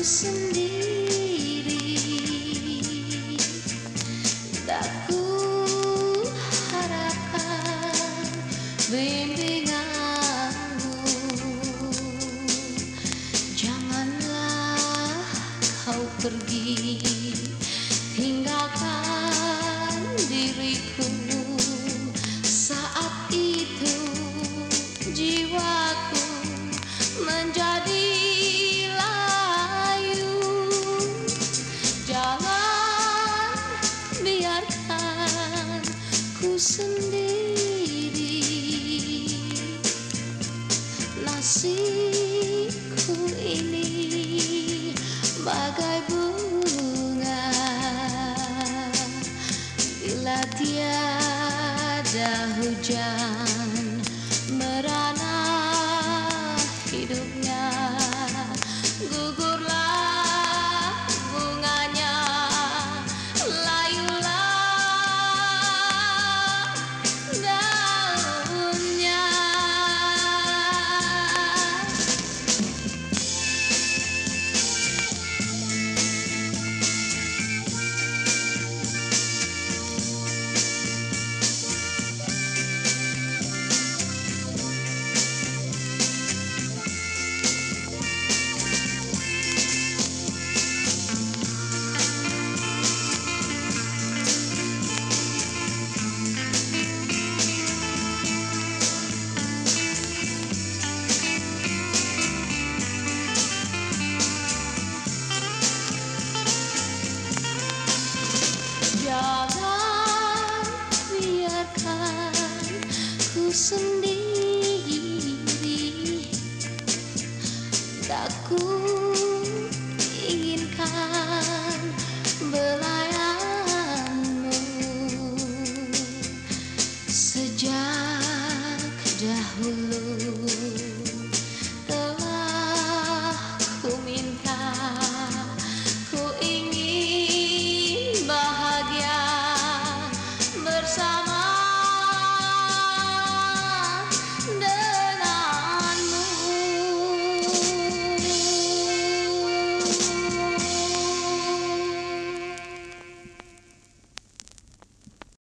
sendiri. Tak ku harapkan bimbinganmu. Janganlah kau pergi Tinggalkan diriku Nasibku ini bagai bunga. Bila tiada hujan sendiri. Tak ku inginkan belayanmu Sejak dahulu